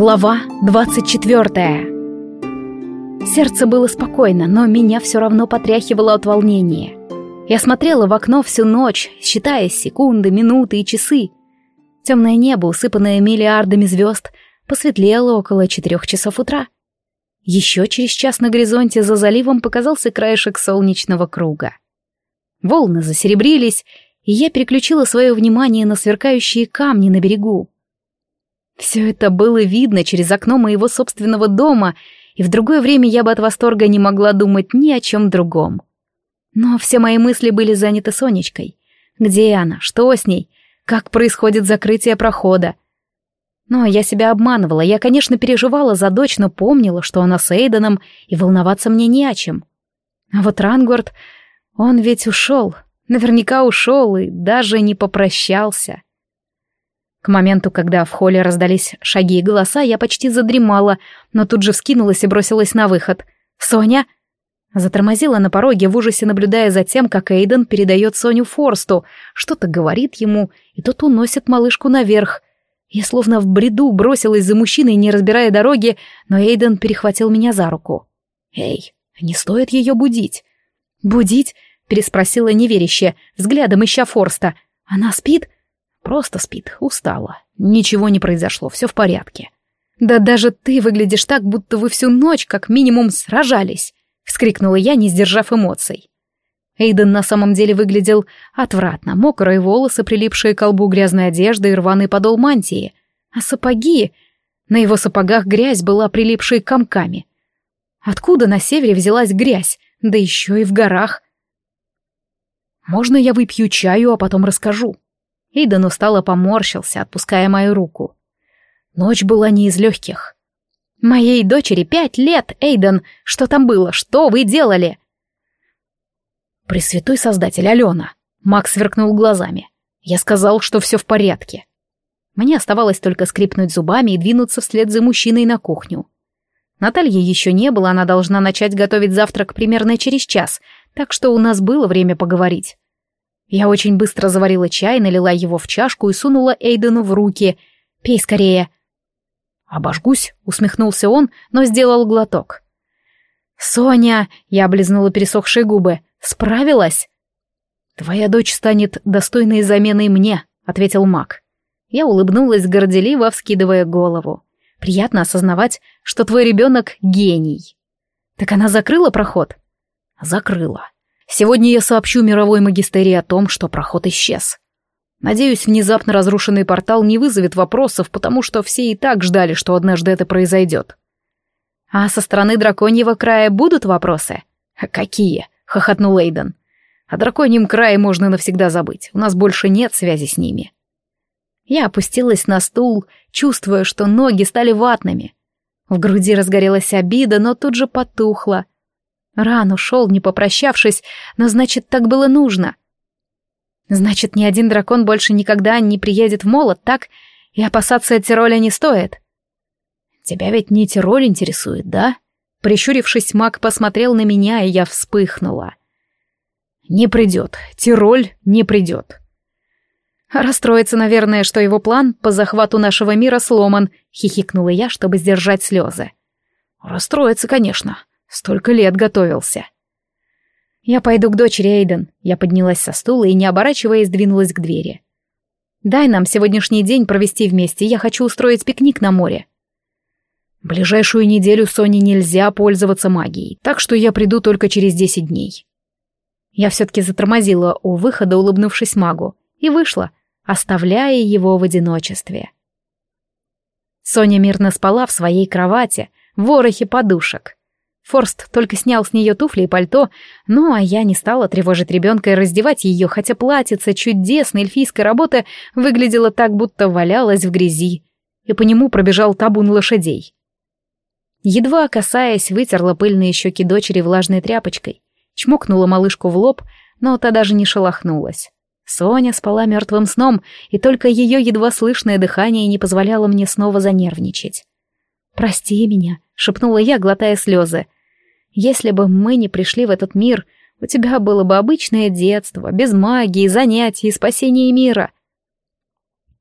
Глава 24 Сердце было спокойно, но меня все равно потряхивало от волнения. Я смотрела в окно всю ночь, считая секунды, минуты и часы. Темное небо, усыпанное миллиардами звезд, посветлело около четырех часов утра. Еще через час на горизонте за заливом показался краешек солнечного круга. Волны засеребрились, и я переключила свое внимание на сверкающие камни на берегу. Все это было видно через окно моего собственного дома, и в другое время я бы от восторга не могла думать ни о чем другом. Но все мои мысли были заняты Сонечкой. Где она? Что с ней? Как происходит закрытие прохода? Но я себя обманывала. Я, конечно, переживала за дочь, но помнила, что она с Эйденом, и волноваться мне не о чем. А вот Рангвард, он ведь ушел. Наверняка ушел и даже не попрощался. К моменту, когда в холле раздались шаги и голоса, я почти задремала, но тут же вскинулась и бросилась на выход. «Соня!» Затормозила на пороге, в ужасе наблюдая за тем, как Эйден передает Соню Форсту, что-то говорит ему, и тот уносит малышку наверх. Я словно в бреду бросилась за мужчиной, не разбирая дороги, но Эйден перехватил меня за руку. «Эй, не стоит ее будить». «Будить?» — переспросила неверяще, взглядом ища Форста. «Она спит?» Просто спит, устала. Ничего не произошло, все в порядке. Да даже ты выглядишь так, будто вы всю ночь как минимум сражались, вскрикнула я, не сдержав эмоций. Эйден на самом деле выглядел отвратно, мокрые волосы, прилипшие к колбу грязной одежды и рваный подол мантии. А сапоги... На его сапогах грязь была прилипшей комками. Откуда на севере взялась грязь, да еще и в горах? «Можно я выпью чаю, а потом расскажу?» Эйден устало поморщился, отпуская мою руку. Ночь была не из легких. «Моей дочери пять лет, Эйден! Что там было? Что вы делали?» «Пресвятой Создатель, Алена!» Макс сверкнул глазами. «Я сказал, что все в порядке». Мне оставалось только скрипнуть зубами и двинуться вслед за мужчиной на кухню. Натальи еще не было, она должна начать готовить завтрак примерно через час, так что у нас было время поговорить. Я очень быстро заварила чай, налила его в чашку и сунула Эйдену в руки. «Пей скорее». «Обожгусь», — усмехнулся он, но сделал глоток. «Соня!» — я облизнула пересохшие губы. «Справилась?» «Твоя дочь станет достойной заменой мне», — ответил маг. Я улыбнулась горделиво, вскидывая голову. «Приятно осознавать, что твой ребенок — гений». «Так она закрыла проход?» «Закрыла. Сегодня я сообщу мировой магистерии о том, что проход исчез. Надеюсь, внезапно разрушенный портал не вызовет вопросов, потому что все и так ждали, что однажды это произойдет. А со стороны драконьего края будут вопросы? Какие? хохотнул Эйден. О драконьем крае можно навсегда забыть. У нас больше нет связи с ними. Я опустилась на стул, чувствуя, что ноги стали ватными. В груди разгорелась обида, но тут же потухла. Ран ушел, не попрощавшись, но значит, так было нужно. Значит, ни один дракон больше никогда не приедет в молот, так? И опасаться Тироля не стоит. Тебя ведь не Тироль интересует, да? Прищурившись, маг посмотрел на меня, и я вспыхнула. Не придет, Тироль не придет. Расстроится, наверное, что его план по захвату нашего мира сломан, хихикнула я, чтобы сдержать слезы. Расстроится, конечно. Столько лет готовился. Я пойду к дочери Эйден. Я поднялась со стула и, не оборачиваясь, двинулась к двери. Дай нам сегодняшний день провести вместе, я хочу устроить пикник на море. Ближайшую неделю Соне нельзя пользоваться магией, так что я приду только через десять дней. Я все-таки затормозила у выхода, улыбнувшись магу, и вышла, оставляя его в одиночестве. Соня мирно спала в своей кровати, в ворохе подушек. Форст только снял с нее туфли и пальто, ну а я не стала тревожить ребенка и раздевать ее, хотя платьице чудесной эльфийской работы выглядело так, будто валялось в грязи, и по нему пробежал табун лошадей. Едва касаясь, вытерла пыльные щеки дочери влажной тряпочкой, чмокнула малышку в лоб, но та даже не шелохнулась. Соня спала мертвым сном, и только ее едва слышное дыхание не позволяло мне снова занервничать. «Прости меня», — шепнула я, глотая слезы. «Если бы мы не пришли в этот мир, у тебя было бы обычное детство, без магии, занятий и спасения мира».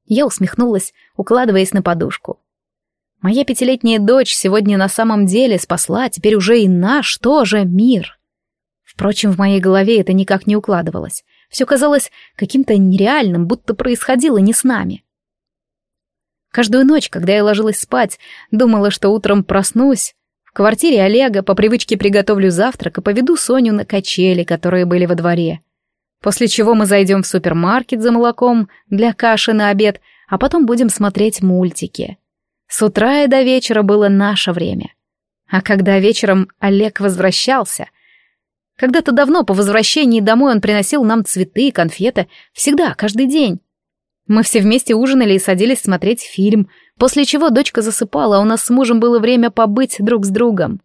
Я усмехнулась, укладываясь на подушку. Моя пятилетняя дочь сегодня на самом деле спасла теперь уже и наш тоже мир. Впрочем, в моей голове это никак не укладывалось. Все казалось каким-то нереальным, будто происходило не с нами. Каждую ночь, когда я ложилась спать, думала, что утром проснусь. В квартире Олега по привычке приготовлю завтрак и поведу Соню на качели, которые были во дворе. После чего мы зайдем в супермаркет за молоком для каши на обед, а потом будем смотреть мультики. С утра и до вечера было наше время. А когда вечером Олег возвращался... Когда-то давно по возвращении домой он приносил нам цветы и конфеты, всегда, каждый день. Мы все вместе ужинали и садились смотреть фильм, после чего дочка засыпала, а у нас с мужем было время побыть друг с другом.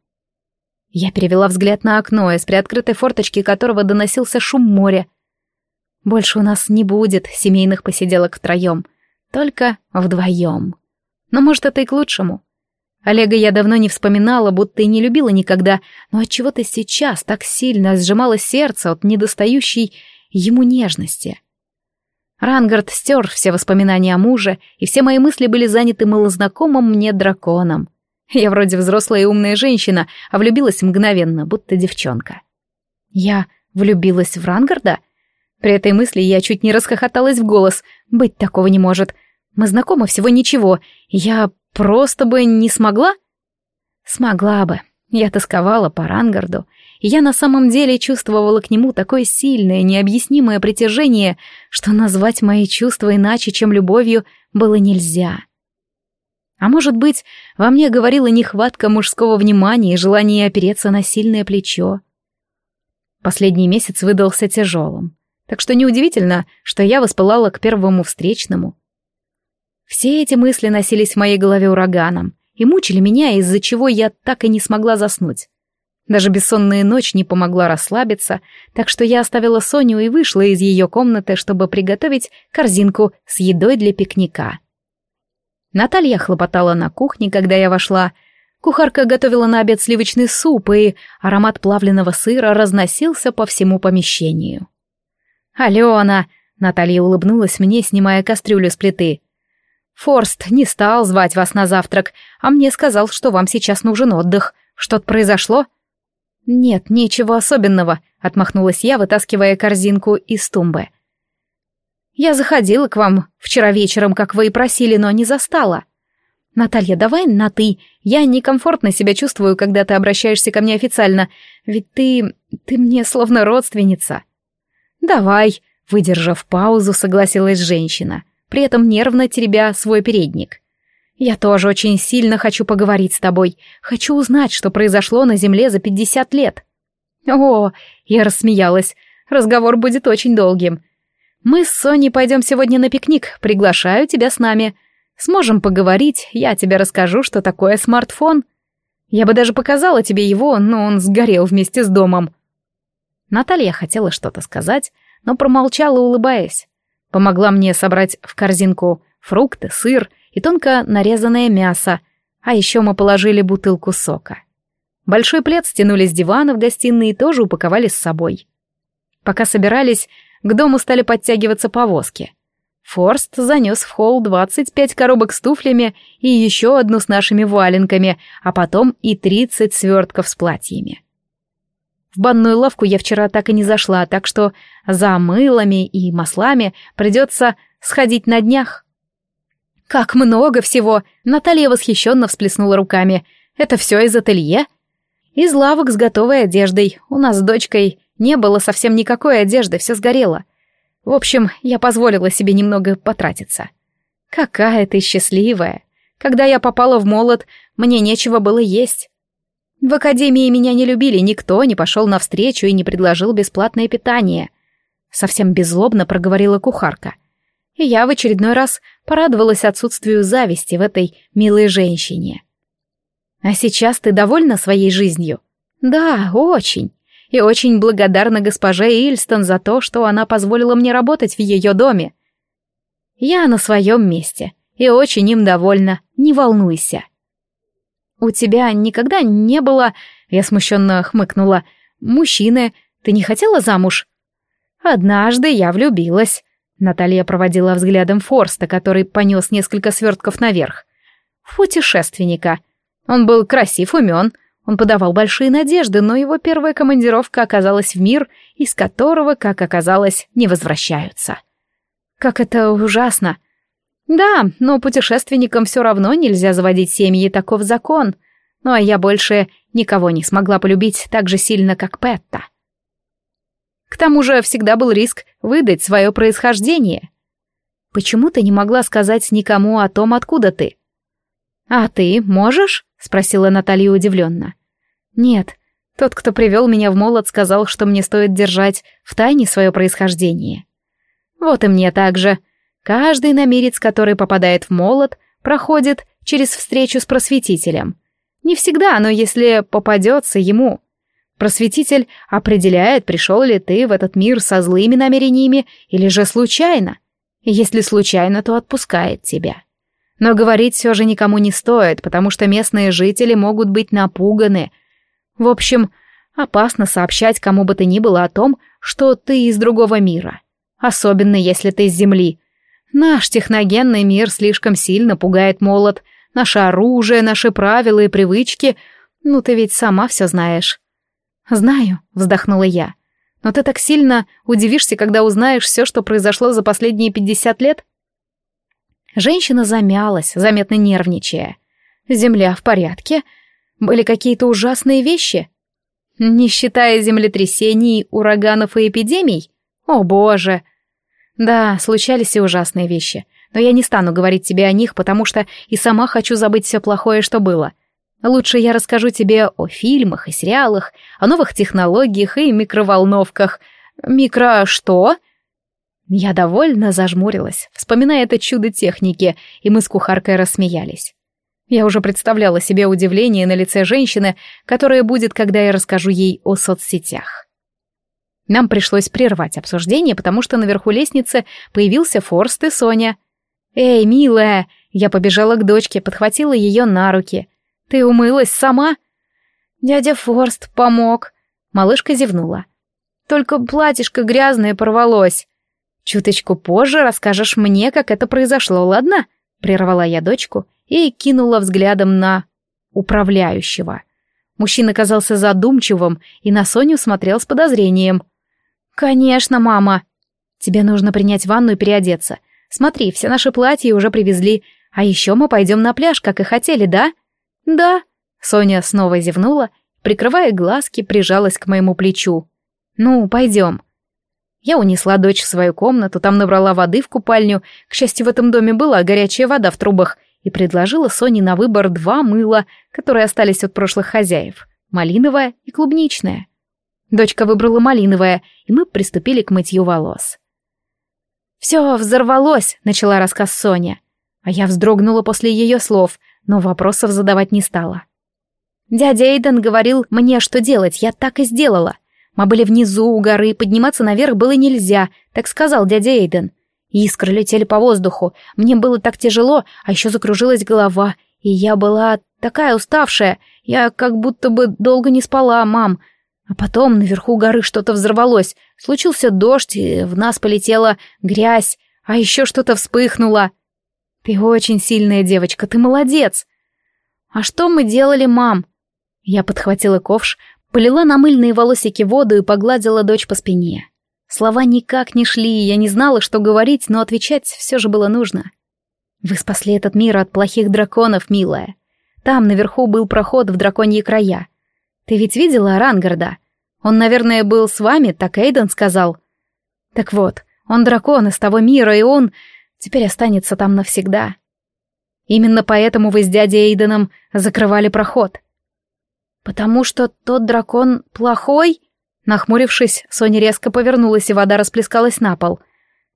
Я перевела взгляд на окно, из приоткрытой форточки которого доносился шум моря. Больше у нас не будет семейных посиделок втроем, только вдвоем. Но, может, это и к лучшему. Олега я давно не вспоминала, будто и не любила никогда, но от чего то сейчас так сильно сжимало сердце от недостающей ему нежности. Рангард стер все воспоминания о муже, и все мои мысли были заняты малознакомым мне драконом. Я вроде взрослая и умная женщина, а влюбилась мгновенно, будто девчонка. Я влюбилась в Рангарда? При этой мысли я чуть не расхохоталась в голос. Быть такого не может. Мы знакомы всего ничего. Я просто бы не смогла? Смогла бы. Я тосковала по Рангарду, и я на самом деле чувствовала к нему такое сильное, необъяснимое притяжение, что назвать мои чувства иначе, чем любовью, было нельзя. А может быть, во мне говорила нехватка мужского внимания и желание опереться на сильное плечо. Последний месяц выдался тяжелым, так что неудивительно, что я воспылала к первому встречному. Все эти мысли носились в моей голове ураганом и мучили меня, из-за чего я так и не смогла заснуть. Даже бессонная ночь не помогла расслабиться, так что я оставила Соню и вышла из ее комнаты, чтобы приготовить корзинку с едой для пикника. Наталья хлопотала на кухне, когда я вошла. Кухарка готовила на обед сливочный суп, и аромат плавленного сыра разносился по всему помещению. «Алена!» — Наталья улыбнулась мне, снимая кастрюлю с плиты. «Форст не стал звать вас на завтрак, а мне сказал, что вам сейчас нужен отдых. Что-то произошло?» «Нет, ничего особенного», — отмахнулась я, вытаскивая корзинку из тумбы. «Я заходила к вам вчера вечером, как вы и просили, но не застала. Наталья, давай на «ты». Я некомфортно себя чувствую, когда ты обращаешься ко мне официально, ведь ты... ты мне словно родственница». «Давай», — выдержав паузу, согласилась женщина, при этом нервно теребя свой передник. Я тоже очень сильно хочу поговорить с тобой. Хочу узнать, что произошло на Земле за пятьдесят лет. О, я рассмеялась. Разговор будет очень долгим. Мы с Соней пойдем сегодня на пикник. Приглашаю тебя с нами. Сможем поговорить, я тебе расскажу, что такое смартфон. Я бы даже показала тебе его, но он сгорел вместе с домом. Наталья хотела что-то сказать, но промолчала, улыбаясь. Помогла мне собрать в корзинку фрукты, сыр и тонко нарезанное мясо, а еще мы положили бутылку сока. Большой плед стянули с дивана в гостиной и тоже упаковали с собой. Пока собирались, к дому стали подтягиваться повозки. Форст занес в холл 25 коробок с туфлями и еще одну с нашими валенками, а потом и 30 свертков с платьями. В банную лавку я вчера так и не зашла, так что за мылами и маслами придется сходить на днях. «Как много всего!» Наталья восхищенно всплеснула руками. «Это все из ателье?» «Из лавок с готовой одеждой. У нас с дочкой не было совсем никакой одежды, все сгорело. В общем, я позволила себе немного потратиться. Какая ты счастливая! Когда я попала в молот, мне нечего было есть. В академии меня не любили, никто не пошел навстречу и не предложил бесплатное питание. Совсем беззлобно проговорила кухарка и я в очередной раз порадовалась отсутствию зависти в этой милой женщине. «А сейчас ты довольна своей жизнью?» «Да, очень. И очень благодарна госпоже Ильстон за то, что она позволила мне работать в ее доме. Я на своем месте и очень им довольна, не волнуйся». «У тебя никогда не было...» — я смущенно хмыкнула. «Мужчины, ты не хотела замуж?» «Однажды я влюбилась», Наталья проводила взглядом Форста, который понес несколько свертков наверх. путешественника. Он был красив, умен, он подавал большие надежды, но его первая командировка оказалась в мир, из которого, как оказалось, не возвращаются. Как это ужасно. Да, но путешественникам все равно нельзя заводить семьи, таков закон. Ну а я больше никого не смогла полюбить так же сильно, как Петта. К тому же всегда был риск выдать свое происхождение. Почему ты не могла сказать никому о том, откуда ты? А ты можешь? спросила Наталья удивленно. Нет, тот, кто привел меня в молот, сказал, что мне стоит держать в тайне свое происхождение. Вот и мне так же. Каждый намерец, который попадает в молот, проходит через встречу с просветителем. Не всегда, но если попадется ему. Просветитель определяет, пришел ли ты в этот мир со злыми намерениями или же случайно. Если случайно, то отпускает тебя. Но говорить все же никому не стоит, потому что местные жители могут быть напуганы. В общем, опасно сообщать кому бы то ни было о том, что ты из другого мира. Особенно если ты с Земли. Наш техногенный мир слишком сильно пугает молот. Наше оружие, наши правила и привычки. Ну, ты ведь сама все знаешь. «Знаю», — вздохнула я. «Но ты так сильно удивишься, когда узнаешь все, что произошло за последние пятьдесят лет?» Женщина замялась, заметно нервничая. «Земля в порядке? Были какие-то ужасные вещи?» «Не считая землетрясений, ураганов и эпидемий? О, боже!» «Да, случались и ужасные вещи, но я не стану говорить тебе о них, потому что и сама хочу забыть все плохое, что было. Лучше я расскажу тебе о фильмах и сериалах, о новых технологиях и микроволновках. Микро что?» Я довольно зажмурилась, вспоминая это чудо техники, и мы с кухаркой рассмеялись. Я уже представляла себе удивление на лице женщины, которое будет, когда я расскажу ей о соцсетях. Нам пришлось прервать обсуждение, потому что наверху лестницы появился Форст и Соня. «Эй, милая!» Я побежала к дочке, подхватила ее на руки. «Ты умылась сама?» «Дядя Форст помог». Малышка зевнула. «Только платьишко грязное порвалось». «Чуточку позже расскажешь мне, как это произошло, ладно?» Прервала я дочку и кинула взглядом на управляющего. Мужчина казался задумчивым и на Соню смотрел с подозрением. «Конечно, мама!» «Тебе нужно принять ванну и переодеться. Смотри, все наши платья уже привезли, а еще мы пойдем на пляж, как и хотели, да?» «Да». Соня снова зевнула, прикрывая глазки, прижалась к моему плечу. «Ну, пойдем». Я унесла дочь в свою комнату, там набрала воды в купальню, к счастью, в этом доме была горячая вода в трубах, и предложила Соне на выбор два мыла, которые остались от прошлых хозяев — малиновое и клубничное. Дочка выбрала малиновое, и мы приступили к мытью волос. «Все взорвалось», — начала рассказ Соня. А я вздрогнула после ее слов, но вопросов задавать не стала. Дядя Эйден говорил мне, что делать, я так и сделала. Мы были внизу у горы, подниматься наверх было нельзя, так сказал дядя Эйден. Искры летели по воздуху, мне было так тяжело, а еще закружилась голова, и я была такая уставшая, я как будто бы долго не спала, мам. А потом наверху горы что-то взорвалось, случился дождь, и в нас полетела грязь, а еще что-то вспыхнуло. Ты очень сильная девочка, ты молодец. А что мы делали, мам? Я подхватила ковш, Полила на мыльные волосики воду и погладила дочь по спине. Слова никак не шли, я не знала, что говорить, но отвечать все же было нужно. Вы спасли этот мир от плохих драконов, милая. Там наверху был проход в драконьи края. Ты ведь видела Рангарда? Он, наверное, был с вами, так Эйден сказал. Так вот, он дракон из того мира, и он теперь останется там навсегда. Именно поэтому вы с дядей Эйденом закрывали проход. «Потому что тот дракон плохой?» Нахмурившись, Соня резко повернулась, и вода расплескалась на пол.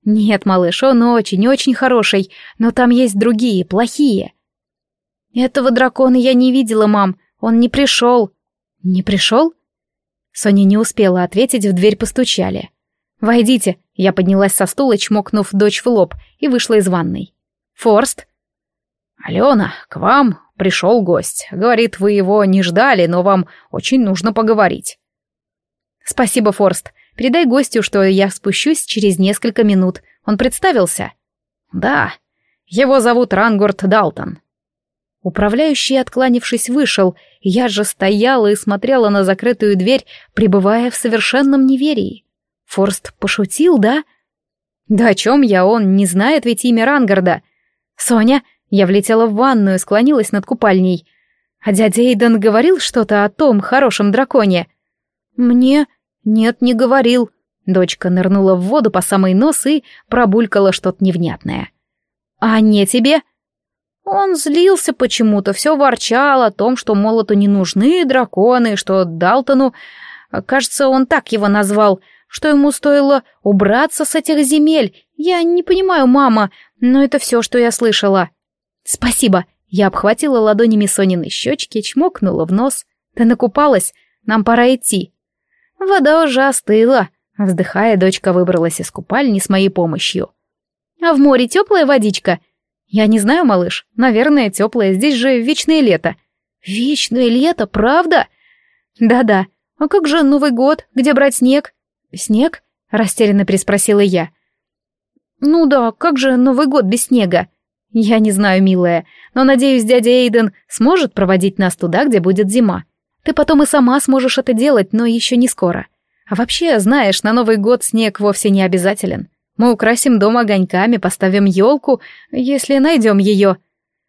«Нет, малыш, он очень-очень хороший, но там есть другие, плохие». «Этого дракона я не видела, мам, он не пришел». «Не пришел?» Соня не успела ответить, в дверь постучали. «Войдите», — я поднялась со стула, чмокнув дочь в лоб, и вышла из ванной. «Форст?» «Алена, к вам Пришел гость. Говорит, вы его не ждали, но вам очень нужно поговорить. Спасибо, Форст. Передай гостю, что я спущусь через несколько минут. Он представился? Да. Его зовут Рангорд Далтон. Управляющий, откланившись, вышел, я же стояла и смотрела на закрытую дверь, пребывая в совершенном неверии. Форст пошутил, да? Да о чем я, он не знает ведь имя Рангарда. Соня, я влетела в ванную, склонилась над купальней. А дядя Эйден говорил что-то о том хорошем драконе? Мне... Нет, не говорил. Дочка нырнула в воду по самый нос и пробулькала что-то невнятное. «А не тебе?» Он злился почему-то, все ворчал о том, что молоту не нужны драконы, что Далтону, кажется, он так его назвал, что ему стоило убраться с этих земель. Я не понимаю, мама, но это все, что я слышала. Спасибо. Я обхватила ладонями Сонины щечки, чмокнула в нос. Ты накупалась? Нам пора идти. Вода уже остыла. Вздыхая, дочка выбралась из купальни с моей помощью. А в море теплая водичка? «Я не знаю, малыш. Наверное, теплое. Здесь же вечное лето». «Вечное лето, правда?» «Да-да. А как же Новый год? Где брать снег?» «Снег?» — растерянно переспросила я. «Ну да, как же Новый год без снега?» «Я не знаю, милая, но, надеюсь, дядя Эйден сможет проводить нас туда, где будет зима. Ты потом и сама сможешь это делать, но еще не скоро. А вообще, знаешь, на Новый год снег вовсе не обязателен. Мы украсим дом огоньками, поставим елку, если найдем ее.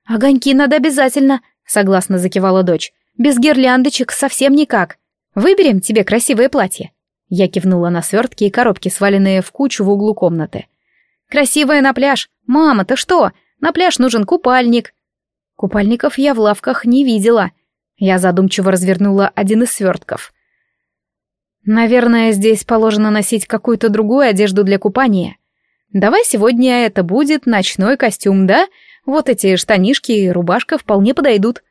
Огоньки надо обязательно, согласно закивала дочь. Без гирляндочек совсем никак. Выберем тебе красивое платье. Я кивнула на свертки и коробки, сваленные в кучу в углу комнаты. Красивое на пляж. Мама, ты что? На пляж нужен купальник. Купальников я в лавках не видела. Я задумчиво развернула один из свертков. Наверное, здесь положено носить какую-то другую одежду для купания. Давай сегодня это будет ночной костюм, да? Вот эти штанишки и рубашка вполне подойдут.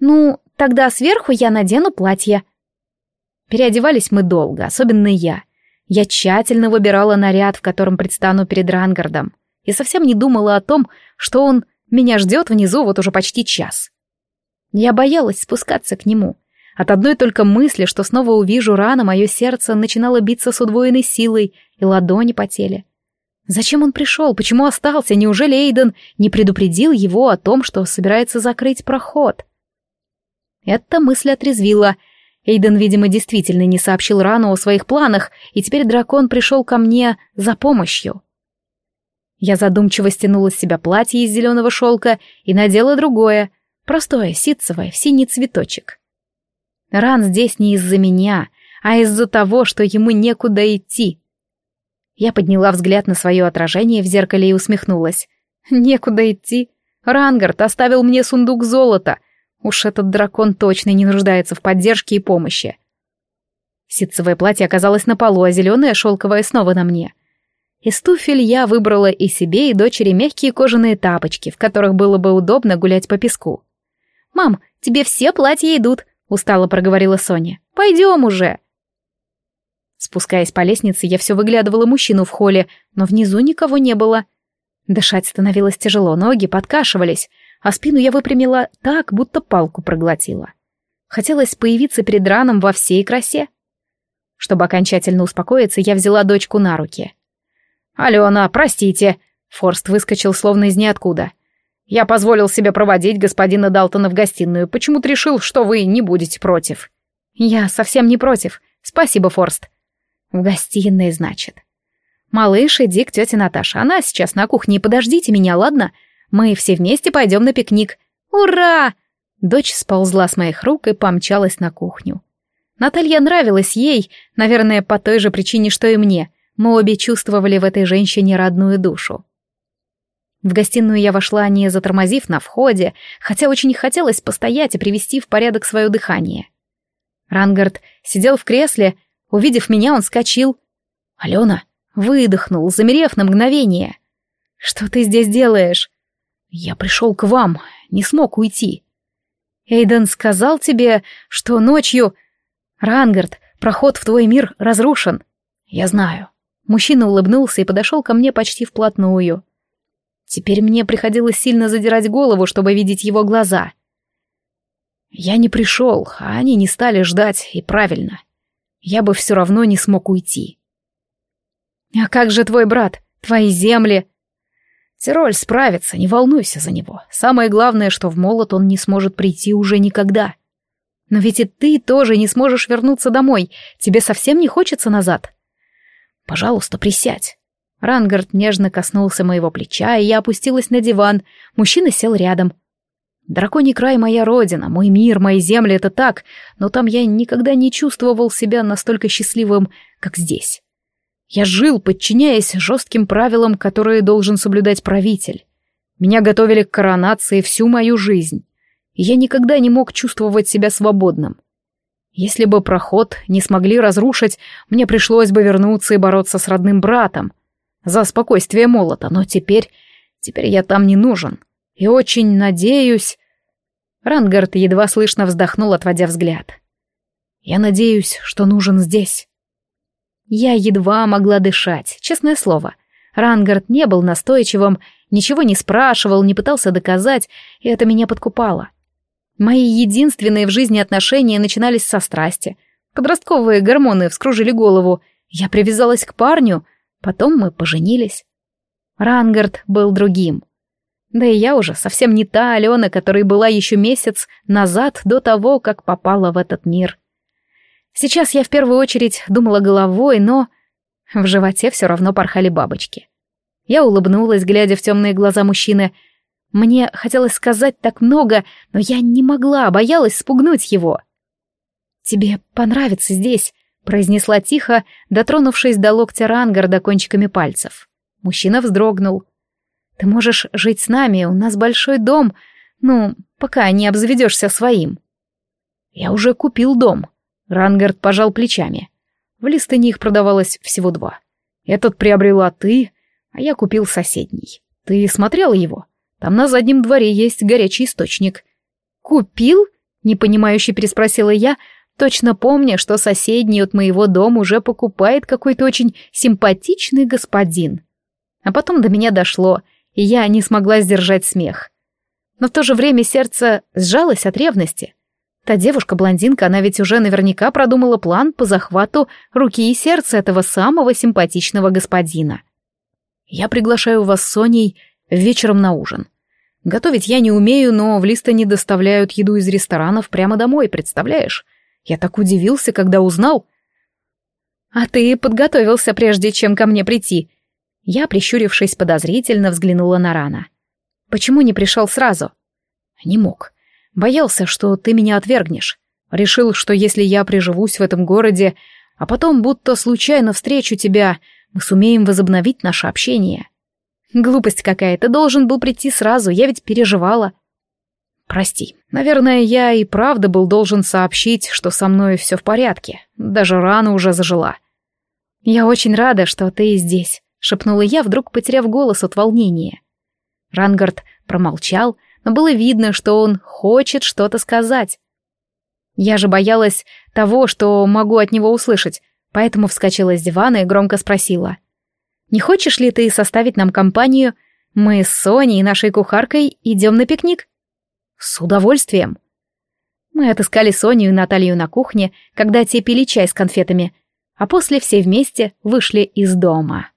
Ну, тогда сверху я надену платье. Переодевались мы долго, особенно я. Я тщательно выбирала наряд, в котором предстану перед Рангардом, и совсем не думала о том, что он меня ждет внизу вот уже почти час. Я боялась спускаться к нему. От одной только мысли, что снова увижу рано, мое сердце начинало биться с удвоенной силой, и ладони потели. Зачем он пришел? Почему остался? Неужели Эйден не предупредил его о том, что собирается закрыть проход? Эта мысль отрезвила. Эйден, видимо, действительно не сообщил Рану о своих планах, и теперь дракон пришел ко мне за помощью. Я задумчиво стянула с себя платье из зеленого шелка и надела другое, простое, ситцевое, в синий цветочек. Ран здесь не из-за меня, а из-за того, что ему некуда идти. Я подняла взгляд на свое отражение в зеркале и усмехнулась. Некуда идти. Рангард оставил мне сундук золота. Уж этот дракон точно не нуждается в поддержке и помощи. Ситцевое платье оказалось на полу, а зеленое шелковое снова на мне. Из туфель я выбрала и себе, и дочери мягкие кожаные тапочки, в которых было бы удобно гулять по песку. «Мам, тебе все платья идут», — устало проговорила Соня. «Пойдем уже». Спускаясь по лестнице, я все выглядывала мужчину в холле, но внизу никого не было. Дышать становилось тяжело, ноги подкашивались, а спину я выпрямила так, будто палку проглотила. Хотелось появиться перед раном во всей красе. Чтобы окончательно успокоиться, я взяла дочку на руки. «Алена, простите!» Форст выскочил словно из ниоткуда. «Я позволил себе проводить господина Далтона в гостиную. Почему-то решил, что вы не будете против». «Я совсем не против. Спасибо, Форст. В гостиной, значит. Малыш, иди к тете Наташе. Она сейчас на кухне. Подождите меня, ладно? Мы все вместе пойдем на пикник. Ура! Дочь сползла с моих рук и помчалась на кухню. Наталья нравилась ей, наверное, по той же причине, что и мне. Мы обе чувствовали в этой женщине родную душу. В гостиную я вошла, не затормозив на входе, хотя очень хотелось постоять и привести в порядок свое дыхание. Рангард сидел в кресле, Увидев меня, он скочил. «Алена!» Выдохнул, замерев на мгновение. «Что ты здесь делаешь?» «Я пришел к вам, не смог уйти». «Эйден сказал тебе, что ночью...» «Рангард, проход в твой мир разрушен». «Я знаю». Мужчина улыбнулся и подошел ко мне почти вплотную. Теперь мне приходилось сильно задирать голову, чтобы видеть его глаза. Я не пришел, а они не стали ждать, и правильно я бы все равно не смог уйти. «А как же твой брат? Твои земли?» Тироль справится, не волнуйся за него. Самое главное, что в молот он не сможет прийти уже никогда. Но ведь и ты тоже не сможешь вернуться домой. Тебе совсем не хочется назад? Пожалуйста, присядь. Рангард нежно коснулся моего плеча, и я опустилась на диван. Мужчина сел рядом. Драконий край — моя родина, мой мир, мои земли — это так, но там я никогда не чувствовал себя настолько счастливым, как здесь. Я жил, подчиняясь жестким правилам, которые должен соблюдать правитель. Меня готовили к коронации всю мою жизнь, и я никогда не мог чувствовать себя свободным. Если бы проход не смогли разрушить, мне пришлось бы вернуться и бороться с родным братом за спокойствие молота, но теперь... теперь я там не нужен. И очень надеюсь... Рангард едва слышно вздохнул, отводя взгляд. Я надеюсь, что нужен здесь. Я едва могла дышать, честное слово. Рангард не был настойчивым, ничего не спрашивал, не пытался доказать, и это меня подкупало. Мои единственные в жизни отношения начинались со страсти. Подростковые гормоны вскружили голову. Я привязалась к парню, потом мы поженились. Рангард был другим. Да и я уже совсем не та Алена, которой была еще месяц назад до того, как попала в этот мир. Сейчас я в первую очередь думала головой, но в животе все равно порхали бабочки. Я улыбнулась, глядя в темные глаза мужчины. Мне хотелось сказать так много, но я не могла, боялась спугнуть его. «Тебе понравится здесь», — произнесла тихо, дотронувшись до локтя Рангарда кончиками пальцев. Мужчина вздрогнул. «Ты можешь жить с нами, у нас большой дом, ну, пока не обзаведешься своим». «Я уже купил дом», Рангард пожал плечами. В Листыне их продавалось всего два. Этот приобрела ты, а я купил соседний. Ты смотрела его? Там на заднем дворе есть горячий источник. Купил? Непонимающе переспросила я, точно помня, что соседний от моего дома уже покупает какой-то очень симпатичный господин. А потом до меня дошло, и я не смогла сдержать смех. Но в то же время сердце сжалось от ревности. Та девушка-блондинка, она ведь уже наверняка продумала план по захвату руки и сердца этого самого симпатичного господина. Я приглашаю вас с Соней вечером на ужин. Готовить я не умею, но в Листоне доставляют еду из ресторанов прямо домой, представляешь? Я так удивился, когда узнал. А ты подготовился, прежде чем ко мне прийти. Я, прищурившись подозрительно, взглянула на Рана. Почему не пришел сразу? Не мог. Боялся, что ты меня отвергнешь. Решил, что если я приживусь в этом городе, а потом будто случайно встречу тебя, мы сумеем возобновить наше общение. Глупость какая, ты должен был прийти сразу, я ведь переживала. Прости, наверное, я и правда был должен сообщить, что со мной все в порядке, даже рана уже зажила. Я очень рада, что ты здесь, шепнула я, вдруг потеряв голос от волнения. Рангард промолчал, но было видно, что он хочет что-то сказать. Я же боялась того, что могу от него услышать, поэтому вскочила с дивана и громко спросила. «Не хочешь ли ты составить нам компанию? Мы с Соней и нашей кухаркой идем на пикник?» «С удовольствием». Мы отыскали Соню и Наталью на кухне, когда те пили чай с конфетами, а после все вместе вышли из дома.